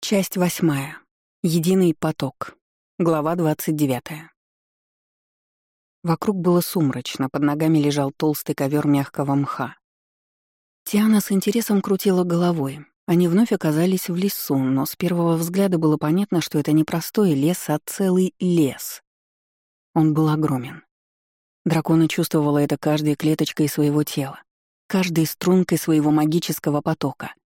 Часть восьмая. Единый поток. Глава двадцать девятая. Вокруг было сумрачно, под ногами лежал толстый ковер мягкого мха. Тиана с интересом крутила головой. Они вновь оказались в лесу, но с первого взгляда было понятно, что это не простой лес, а целый лес. Он был огромен. Дракона чувствовала это каждой клеточкой своего тела, каждой стрункой своего магического потока —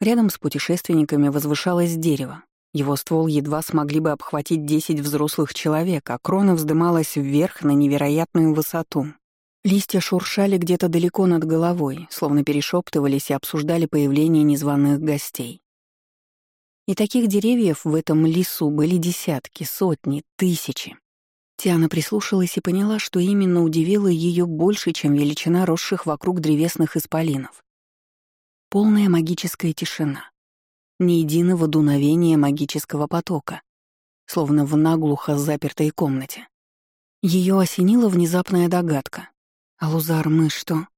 Рядом с путешественниками возвышалось дерево. Его ствол едва смогли бы обхватить десять взрослых человек, а крона вздымалась вверх на невероятную высоту. Листья шуршали где-то далеко над головой, словно перешептывались и обсуждали появление незваных гостей. И таких деревьев в этом лесу были десятки, сотни, тысячи. Тиана прислушалась и поняла, что именно удивило ее больше, чем величина росших вокруг древесных исполинов. Полная магическая тишина. Ни единого дуновения магического потока, словно в наглухо запертой комнате. Ее осенила внезапная догадка. «Алузар, мы что?»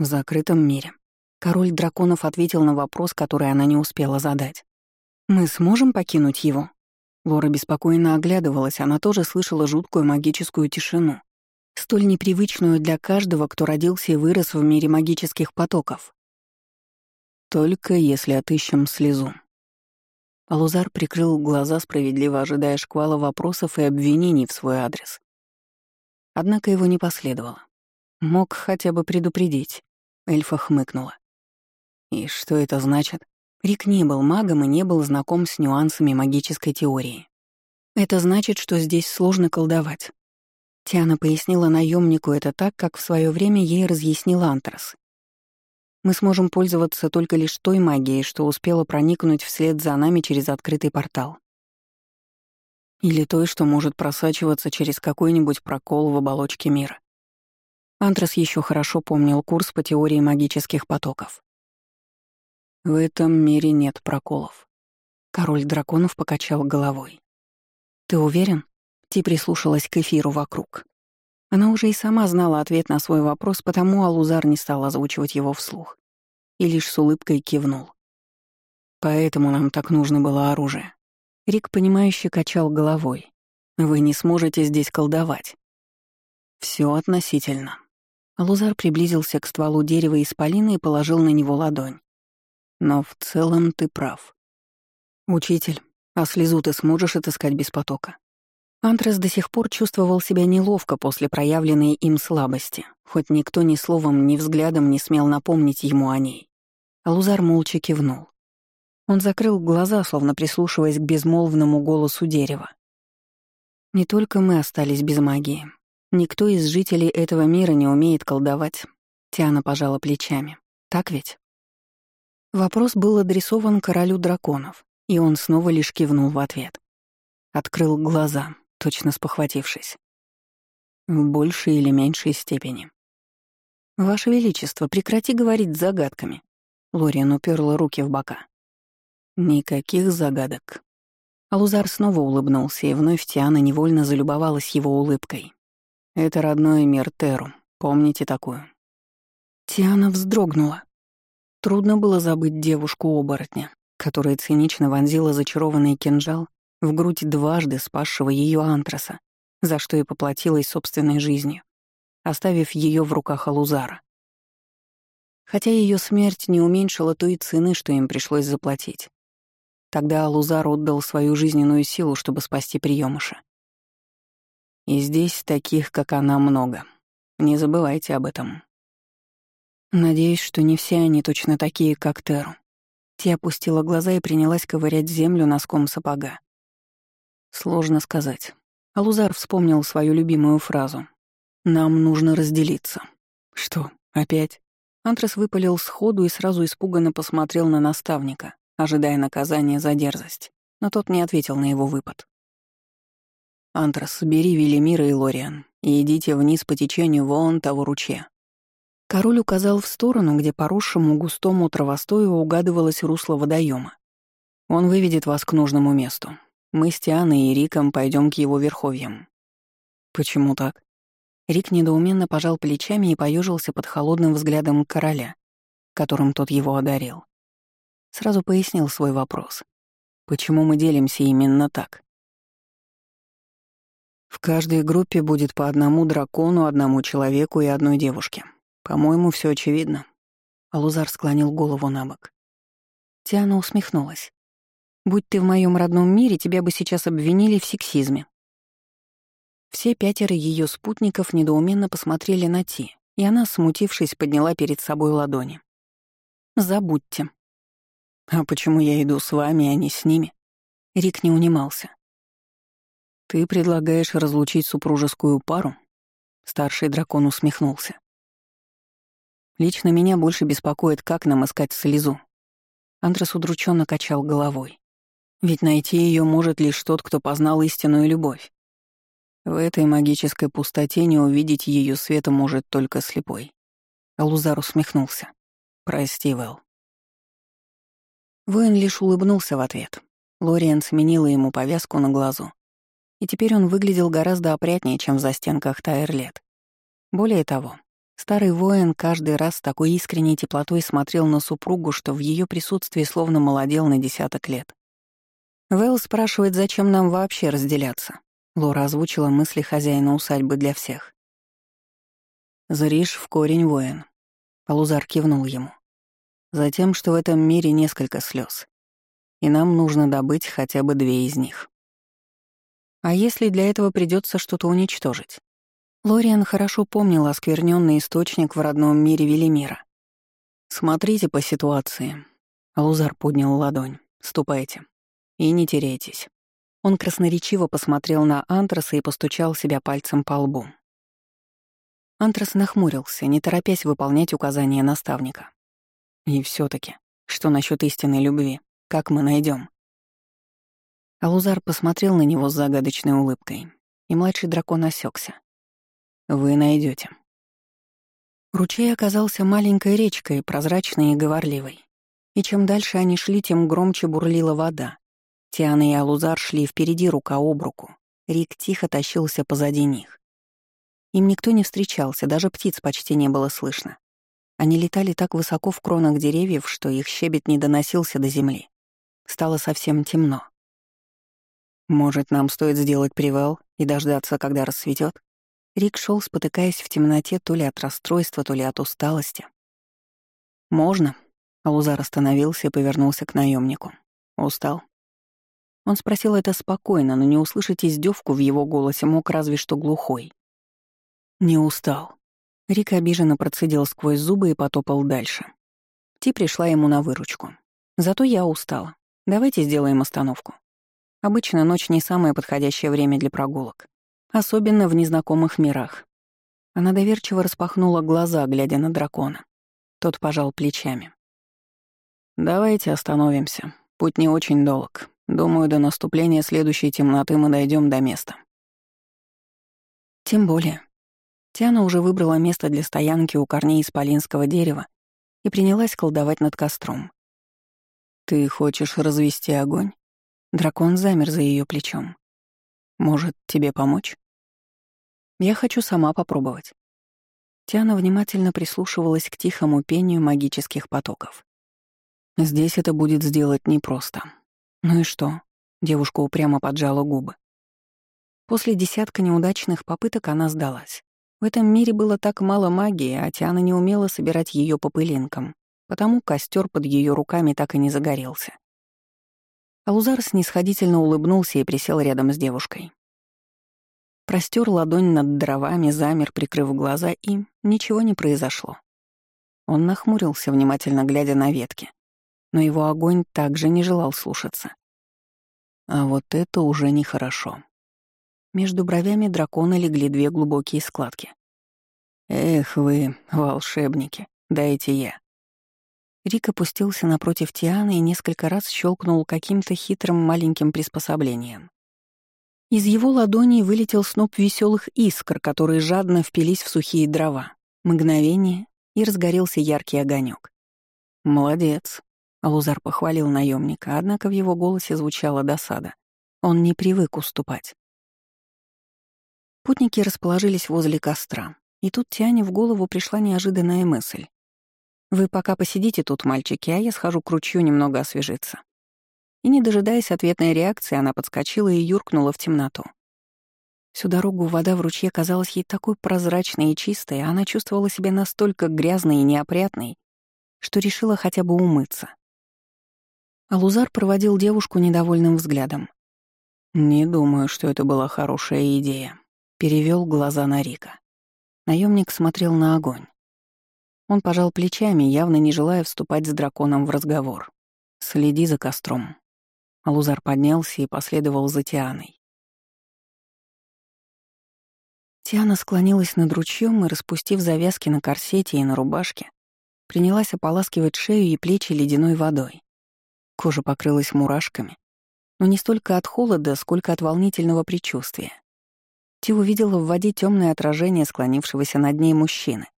«В закрытом мире». Король драконов ответил на вопрос, который она не успела задать. «Мы сможем покинуть его?» Лора беспокойно оглядывалась, она тоже слышала жуткую магическую тишину, столь непривычную для каждого, кто родился и вырос в мире магических потоков. Только если отыщем слезу. Алузар прикрыл глаза, справедливо ожидая шквала вопросов и обвинений в свой адрес. Однако его не последовало. Мог хотя бы предупредить. Эльфа хмыкнула. И что это значит? Рик не был магом и не был знаком с нюансами магической теории. Это значит, что здесь сложно колдовать. Тиана пояснила наемнику это так, как в свое время ей разъяснил Антрас. Мы сможем пользоваться только лишь той магией, что успела проникнуть вслед за нами через открытый портал. Или той, что может просачиваться через какой-нибудь прокол в оболочке мира. Антрас еще хорошо помнил курс по теории магических потоков. В этом мире нет проколов. Король драконов покачал головой. «Ты уверен?» Ти прислушалась к эфиру вокруг. Она уже и сама знала ответ на свой вопрос, потому Алузар не стал озвучивать его вслух и лишь с улыбкой кивнул. «Поэтому нам так нужно было оружие». Рик, понимающе качал головой. «Вы не сможете здесь колдовать». Все относительно». Алузар приблизился к стволу дерева исполина и положил на него ладонь. «Но в целом ты прав. Учитель, а слезу ты сможешь отыскать без потока?» Антрас до сих пор чувствовал себя неловко после проявленной им слабости, хоть никто ни словом, ни взглядом не смел напомнить ему о ней. Алузар молча кивнул. Он закрыл глаза, словно прислушиваясь к безмолвному голосу дерева. «Не только мы остались без магии. Никто из жителей этого мира не умеет колдовать», — Тиана пожала плечами. «Так ведь?» Вопрос был адресован королю драконов, и он снова лишь кивнул в ответ. Открыл глаза, точно спохватившись. В большей или меньшей степени. «Ваше Величество, прекрати говорить загадками». Лориан уперла руки в бока. «Никаких загадок». Алузар снова улыбнулся, и вновь Тиана невольно залюбовалась его улыбкой. «Это родной мир Теру. Помните такую?» Тиана вздрогнула. Трудно было забыть девушку-оборотня, которая цинично вонзила зачарованный кинжал в грудь дважды спасшего ее антраса, за что и поплатилась собственной жизнью, оставив ее в руках Алузара. Хотя ее смерть не уменьшила той цены, что им пришлось заплатить. Тогда Алузар отдал свою жизненную силу, чтобы спасти приемыша. И здесь таких, как она, много. Не забывайте об этом. Надеюсь, что не все они точно такие, как Теру. Ти опустила глаза и принялась ковырять землю носком сапога. Сложно сказать. Алузар вспомнил свою любимую фразу. «Нам нужно разделиться». «Что, опять?» Антрас выпалил сходу и сразу испуганно посмотрел на наставника, ожидая наказания за дерзость, но тот не ответил на его выпад. «Антрас, бери Велимира и Лориан и идите вниз по течению вон того ручья». Король указал в сторону, где по росшему густому травостою угадывалось русло водоема. «Он выведет вас к нужному месту. Мы с Тианой и Риком пойдем к его верховьям. Почему так? Рик недоуменно пожал плечами и поежился под холодным взглядом короля, которым тот его одарил. Сразу пояснил свой вопрос. Почему мы делимся именно так? В каждой группе будет по одному дракону, одному человеку и одной девушке. По-моему, все очевидно. Алузар склонил голову на бок. Тиана усмехнулась. «Будь ты в моем родном мире, тебя бы сейчас обвинили в сексизме». Все пятеро ее спутников недоуменно посмотрели на Ти, и она, смутившись, подняла перед собой ладони. «Забудьте». «А почему я иду с вами, а не с ними?» Рик не унимался. «Ты предлагаешь разлучить супружескую пару?» Старший дракон усмехнулся. «Лично меня больше беспокоит, как нам искать слезу». Андрес удрученно качал головой. «Ведь найти ее может лишь тот, кто познал истинную любовь. В этой магической пустоте не увидеть ее света может только слепой». Алузар усмехнулся. «Прости, Вэл». Воин лишь улыбнулся в ответ. Лориан сменила ему повязку на глазу и теперь он выглядел гораздо опрятнее, чем в застенках Тайрлет. Более того, старый воин каждый раз с такой искренней теплотой смотрел на супругу, что в ее присутствии словно молодел на десяток лет. Вэл спрашивает, зачем нам вообще разделяться. Лора озвучила мысли хозяина усадьбы для всех. «Зришь в корень воин», — Алузар кивнул ему. «Затем, что в этом мире несколько слез, и нам нужно добыть хотя бы две из них». А если для этого придется что-то уничтожить? Лориан хорошо помнил оскверненный источник в родном мире Велимира. «Смотрите по ситуации». Алузар поднял ладонь. «Ступайте. И не теряйтесь». Он красноречиво посмотрел на Антраса и постучал себя пальцем по лбу. Антрас нахмурился, не торопясь выполнять указания наставника. «И все таки что насчет истинной любви? Как мы найдем? Алузар посмотрел на него с загадочной улыбкой, и младший дракон осекся. «Вы найдете. Ручей оказался маленькой речкой, прозрачной и говорливой. И чем дальше они шли, тем громче бурлила вода. Тиана и Алузар шли впереди рука об руку. Рик тихо тащился позади них. Им никто не встречался, даже птиц почти не было слышно. Они летали так высоко в кронах деревьев, что их щебет не доносился до земли. Стало совсем темно. Может, нам стоит сделать привал и дождаться, когда рассветет? Рик шел, спотыкаясь в темноте то ли от расстройства, то ли от усталости. «Можно?» Алузар остановился и повернулся к наемнику. «Устал?» Он спросил это спокойно, но не услышать издевку в его голосе мог разве что глухой. «Не устал». Рик обиженно процедил сквозь зубы и потопал дальше. Ти пришла ему на выручку. «Зато я устала. Давайте сделаем остановку. Обычно ночь не самое подходящее время для прогулок, особенно в незнакомых мирах. Она доверчиво распахнула глаза, глядя на дракона. Тот пожал плечами. «Давайте остановимся. Путь не очень долг. Думаю, до наступления следующей темноты мы дойдем до места». Тем более. Тиана уже выбрала место для стоянки у корней исполинского дерева и принялась колдовать над костром. «Ты хочешь развести огонь?» Дракон замер за ее плечом. «Может, тебе помочь?» «Я хочу сама попробовать». Тиана внимательно прислушивалась к тихому пению магических потоков. «Здесь это будет сделать непросто. Ну и что?» Девушка упрямо поджала губы. После десятка неудачных попыток она сдалась. В этом мире было так мало магии, а Тиана не умела собирать ее по пылинкам, потому костер под ее руками так и не загорелся. Алузар снисходительно улыбнулся и присел рядом с девушкой. Простер ладонь над дровами, замер, прикрыв глаза, и ничего не произошло. Он нахмурился, внимательно глядя на ветки, но его огонь также не желал слушаться. А вот это уже нехорошо. Между бровями дракона легли две глубокие складки. «Эх вы, волшебники, дайте я». Рик опустился напротив Тианы и несколько раз щелкнул каким-то хитрым маленьким приспособлением. Из его ладоней вылетел сноп веселых искр, которые жадно впились в сухие дрова. Мгновение, и разгорелся яркий огонек. «Молодец», — Алузар похвалил наемника, однако в его голосе звучала досада. Он не привык уступать. Путники расположились возле костра, и тут Тиане в голову пришла неожиданная мысль. Вы пока посидите тут, мальчики, а я схожу к ручью немного освежиться. И, не дожидаясь ответной реакции, она подскочила и юркнула в темноту. Всю дорогу вода в ручье казалась ей такой прозрачной и чистой, а она чувствовала себя настолько грязной и неопрятной, что решила хотя бы умыться. Алузар проводил девушку недовольным взглядом. «Не думаю, что это была хорошая идея», — перевел глаза на Рика. Наемник смотрел на огонь. Он пожал плечами, явно не желая вступать с драконом в разговор. «Следи за костром». Алузар поднялся и последовал за Тианой. Тиана склонилась над ручьем и, распустив завязки на корсете и на рубашке, принялась ополаскивать шею и плечи ледяной водой. Кожа покрылась мурашками, но не столько от холода, сколько от волнительного предчувствия. Ти увидела в воде темное отражение склонившегося над ней мужчины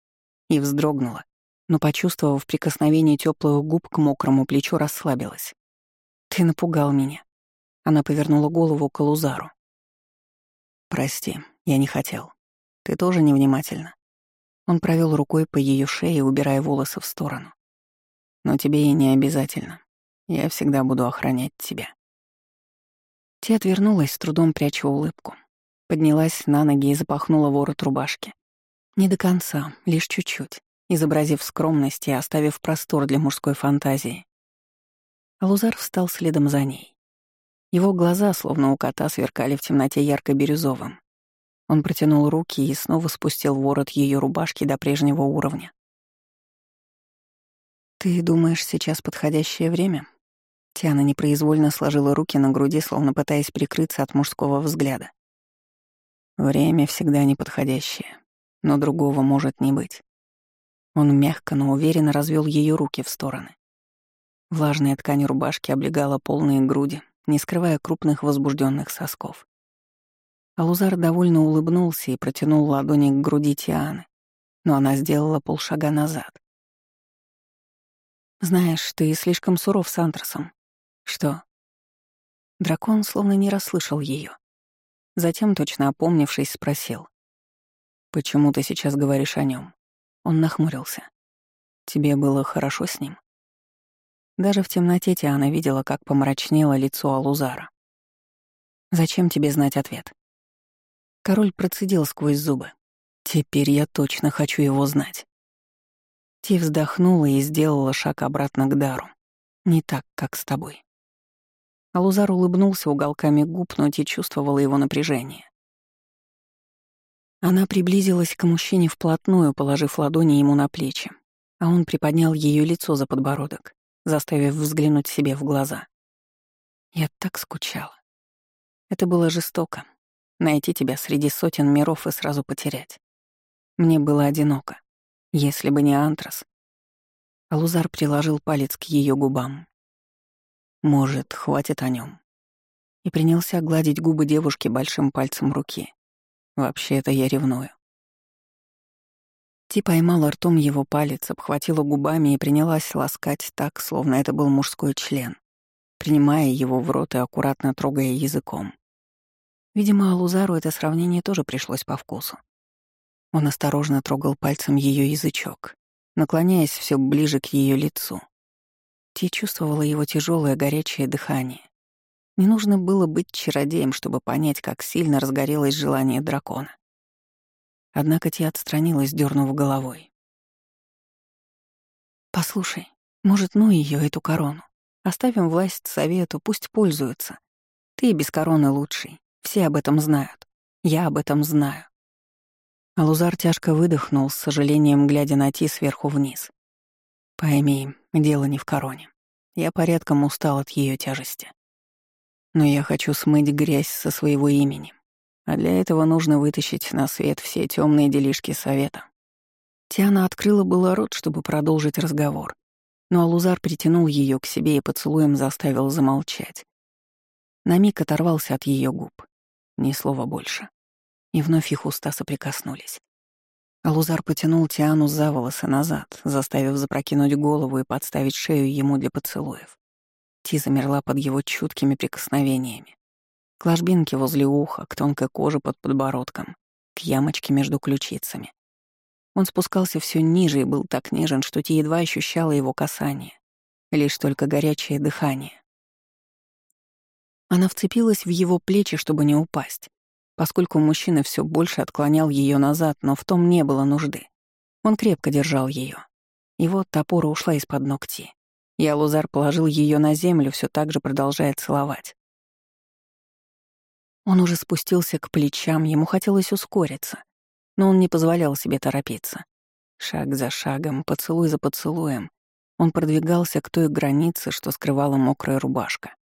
и вздрогнула, но, почувствовав прикосновение теплых губ к мокрому плечу, расслабилась. «Ты напугал меня». Она повернула голову к Лузару. «Прости, я не хотел. Ты тоже невнимательна. Он провел рукой по ее шее, убирая волосы в сторону. Но тебе и не обязательно. Я всегда буду охранять тебя. Ти отвернулась, с трудом пряча улыбку. Поднялась на ноги и запахнула ворот рубашки. Не до конца, лишь чуть-чуть, изобразив скромность и оставив простор для мужской фантазии. Лузар встал следом за ней. Его глаза, словно у кота, сверкали в темноте ярко-бирюзовым. Он протянул руки и снова спустил ворот ее рубашки до прежнего уровня. «Ты думаешь, сейчас подходящее время?» Тиана непроизвольно сложила руки на груди, словно пытаясь прикрыться от мужского взгляда. «Время всегда неподходящее, но другого может не быть». Он мягко, но уверенно развел ее руки в стороны. Влажная ткань рубашки облегала полные груди, не скрывая крупных возбужденных сосков. Алузар довольно улыбнулся и протянул ладони к груди Тианы, но она сделала полшага назад. «Знаешь, ты слишком суров с Антрасом. Что?» Дракон словно не расслышал ее. Затем, точно опомнившись, спросил. «Почему ты сейчас говоришь о нем? Он нахмурился. «Тебе было хорошо с ним?» Даже в темноте Тиана видела, как помрачнело лицо Алузара. «Зачем тебе знать ответ?» Король процедил сквозь зубы. «Теперь я точно хочу его знать». Ти вздохнула и сделала шаг обратно к Дару. «Не так, как с тобой». Алузар улыбнулся уголками губ, но Ти чувствовала его напряжение. Она приблизилась к мужчине вплотную, положив ладони ему на плечи, а он приподнял ее лицо за подбородок, заставив взглянуть себе в глаза. Я так скучала. Это было жестоко, Найти тебя среди сотен миров и сразу потерять. Мне было одиноко. Если бы не Антрас. Алузар приложил палец к ее губам. Может, хватит о нем. И принялся гладить губы девушки большим пальцем руки. Вообще это я ревную. Ти поймала ртом его палец, обхватила губами и принялась ласкать так, словно это был мужской член, принимая его в рот и аккуратно трогая языком. Видимо, Алузару это сравнение тоже пришлось по вкусу. Он осторожно трогал пальцем ее язычок, наклоняясь все ближе к ее лицу. Ти чувствовала его тяжелое горячее дыхание. Не нужно было быть чародеем, чтобы понять, как сильно разгорелось желание дракона. Однако Ти отстранилась, дернув головой. «Послушай, может, ну ее эту корону. Оставим власть совету, пусть пользуются. Ты без короны лучший. Все об этом знают. Я об этом знаю. Алузар тяжко выдохнул, с сожалением глядя на Ти сверху вниз. Пойми, дело не в короне. Я порядком устал от ее тяжести. Но я хочу смыть грязь со своего имени. А для этого нужно вытащить на свет все темные делишки совета. Тиана открыла было рот, чтобы продолжить разговор, но Алузар притянул ее к себе и поцелуем заставил замолчать. На миг оторвался от ее губ. Ни слова больше. И вновь их уста соприкоснулись. Алузар потянул Тиану за волосы назад, заставив запрокинуть голову и подставить шею ему для поцелуев. Ти замерла под его чуткими прикосновениями. К ложбинке возле уха, к тонкой коже под подбородком, к ямочке между ключицами. Он спускался все ниже и был так нежен, что Ти едва ощущала его касание. Лишь только горячее дыхание. Она вцепилась в его плечи, чтобы не упасть, поскольку мужчина все больше отклонял ее назад, но в том не было нужды. Он крепко держал ее. И вот топора ушла из-под ногти. И Алузар положил ее на землю, все так же продолжая целовать. Он уже спустился к плечам, ему хотелось ускориться, но он не позволял себе торопиться. Шаг за шагом, поцелуй за поцелуем, он продвигался к той границе, что скрывала мокрая рубашка.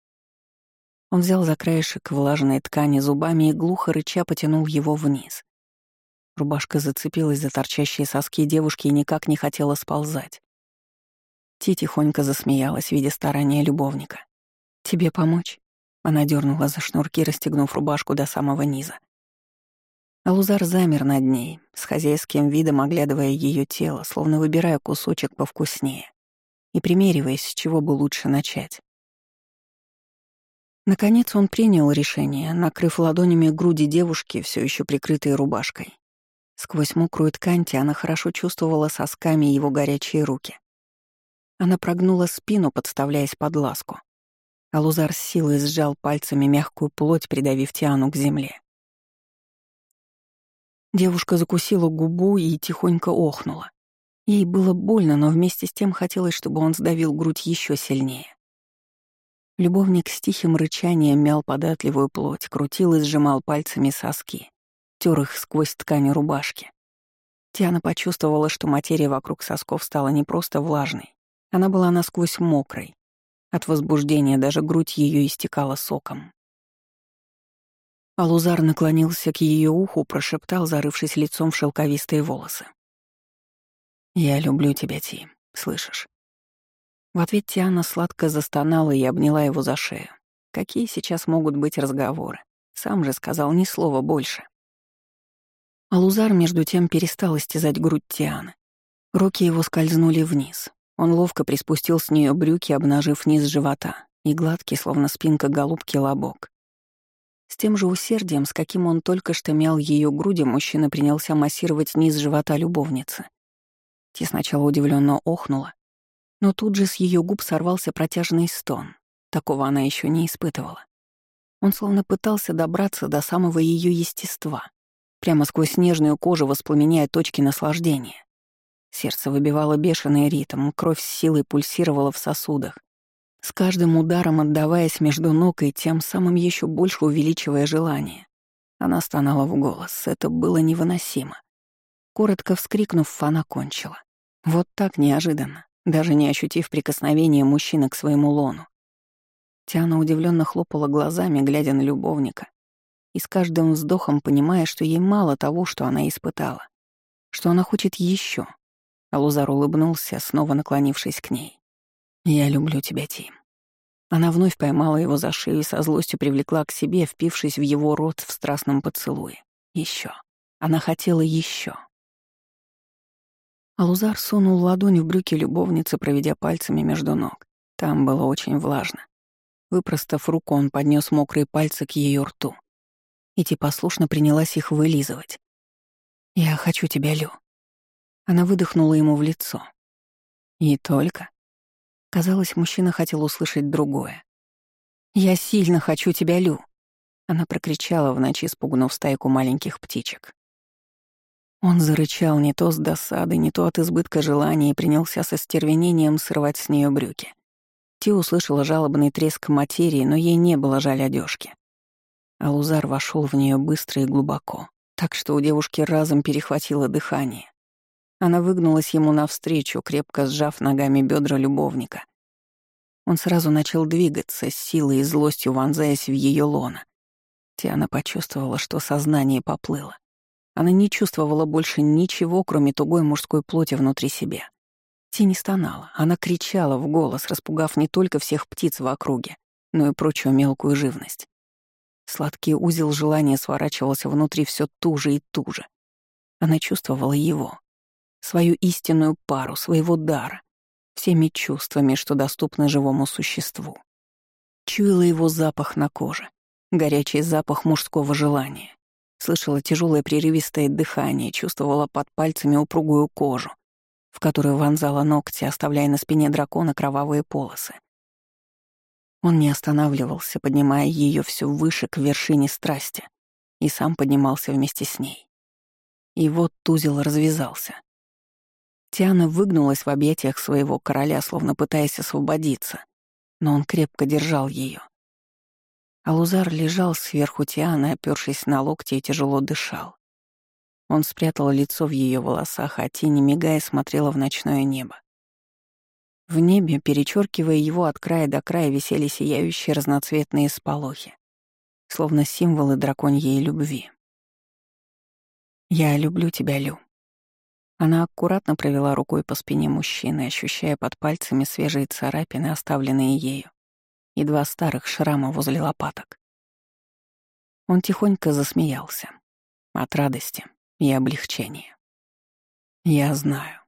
Он взял за краешек влажной ткани зубами и глухо рыча потянул его вниз. Рубашка зацепилась за торчащие соски девушки и никак не хотела сползать. Ти тихонько засмеялась, видя старания любовника. «Тебе помочь?» Она дернула за шнурки, расстегнув рубашку до самого низа. Алузар замер над ней, с хозяйским видом оглядывая ее тело, словно выбирая кусочек повкуснее и примериваясь, с чего бы лучше начать. Наконец он принял решение, накрыв ладонями груди девушки, все еще прикрытой рубашкой. Сквозь мокрую ткань она хорошо чувствовала сосками его горячие руки. Она прогнула спину, подставляясь под ласку. Алузар с силой сжал пальцами мягкую плоть, придавив Тиану к земле. Девушка закусила губу и тихонько охнула. Ей было больно, но вместе с тем хотелось, чтобы он сдавил грудь еще сильнее. Любовник с тихим рычанием мял податливую плоть, крутил и сжимал пальцами соски, тер их сквозь ткань рубашки. Тиана почувствовала, что материя вокруг сосков стала не просто влажной, она была насквозь мокрой. От возбуждения даже грудь ее истекала соком. Алузар наклонился к ее уху, прошептал, зарывшись лицом в шелковистые волосы. «Я люблю тебя, Ти, слышишь?» В ответ Тиана сладко застонала и обняла его за шею. Какие сейчас могут быть разговоры? Сам же сказал ни слова больше. Алузар, между тем, перестал истязать грудь Тианы. Руки его скользнули вниз. Он ловко приспустил с нее брюки, обнажив низ живота, и гладкий, словно спинка голубки, лобок. С тем же усердием, с каким он только что мял ее груди, мужчина принялся массировать низ живота любовницы — Ти сначала удивленно охнула, но тут же с ее губ сорвался протяжный стон. Такого она еще не испытывала. Он словно пытался добраться до самого ее естества, прямо сквозь нежную кожу воспламеняя точки наслаждения. Сердце выбивало бешеный ритм, кровь с силой пульсировала в сосудах, с каждым ударом отдаваясь между ног и тем самым еще больше увеличивая желание. Она стонала в голос, это было невыносимо. Коротко вскрикнув, она кончила. Вот так неожиданно, даже не ощутив прикосновения мужчины к своему лону. Тиана удивленно хлопала глазами, глядя на любовника, и с каждым вздохом понимая, что ей мало того, что она испытала, что она хочет еще. Алузар улыбнулся, снова наклонившись к ней. «Я люблю тебя, Тим». Она вновь поймала его за шею и со злостью привлекла к себе, впившись в его рот в страстном поцелуе. Еще. Она хотела еще. Алузар сунул ладонь в брюки любовницы, проведя пальцами между ног. Там было очень влажно. Выпростав руку, он поднес мокрые пальцы к ее рту. Ити послушно принялась их вылизывать. «Я хочу тебя, Лю». Она выдохнула ему в лицо. «И только?» Казалось, мужчина хотел услышать другое. «Я сильно хочу тебя, Лю!» Она прокричала в ночи, спугнув стайку маленьких птичек. Он зарычал не то с досады, не то от избытка желания и принялся со стервенением срывать с нее брюки. Ти услышала жалобный треск материи, но ей не было жаль одежки. Алузар вошел в нее быстро и глубоко, так что у девушки разом перехватило дыхание. Она выгнулась ему навстречу, крепко сжав ногами бедра любовника. Он сразу начал двигаться, с силой и злостью вонзаясь в ее лоно. Тиана почувствовала, что сознание поплыло. Она не чувствовала больше ничего, кроме тугой мужской плоти внутри себя. Ти не стонала, она кричала в голос, распугав не только всех птиц в округе, но и прочую мелкую живность. Сладкий узел желания сворачивался внутри все туже и туже. Она чувствовала его, свою истинную пару, своего дара, всеми чувствами, что доступны живому существу. Чуяла его запах на коже, горячий запах мужского желания, Слышала тяжелое прерывистое дыхание, чувствовала под пальцами упругую кожу, в которую вонзала ногти, оставляя на спине дракона кровавые полосы. Он не останавливался, поднимая ее все выше к вершине страсти, и сам поднимался вместе с ней. И вот тузел развязался. Тиана выгнулась в объятиях своего короля, словно пытаясь освободиться, но он крепко держал ее. Алузар лежал сверху Тианы, опёршись на локти и тяжело дышал. Он спрятал лицо в ее волосах, а тень, мигая, смотрела в ночное небо. В небе, перечеркивая его от края до края, висели сияющие разноцветные сполохи, словно символы драконьей любви. «Я люблю тебя, Лю». Она аккуратно провела рукой по спине мужчины, ощущая под пальцами свежие царапины, оставленные ею, и два старых шрама возле лопаток. Он тихонько засмеялся от радости и облегчения. «Я знаю».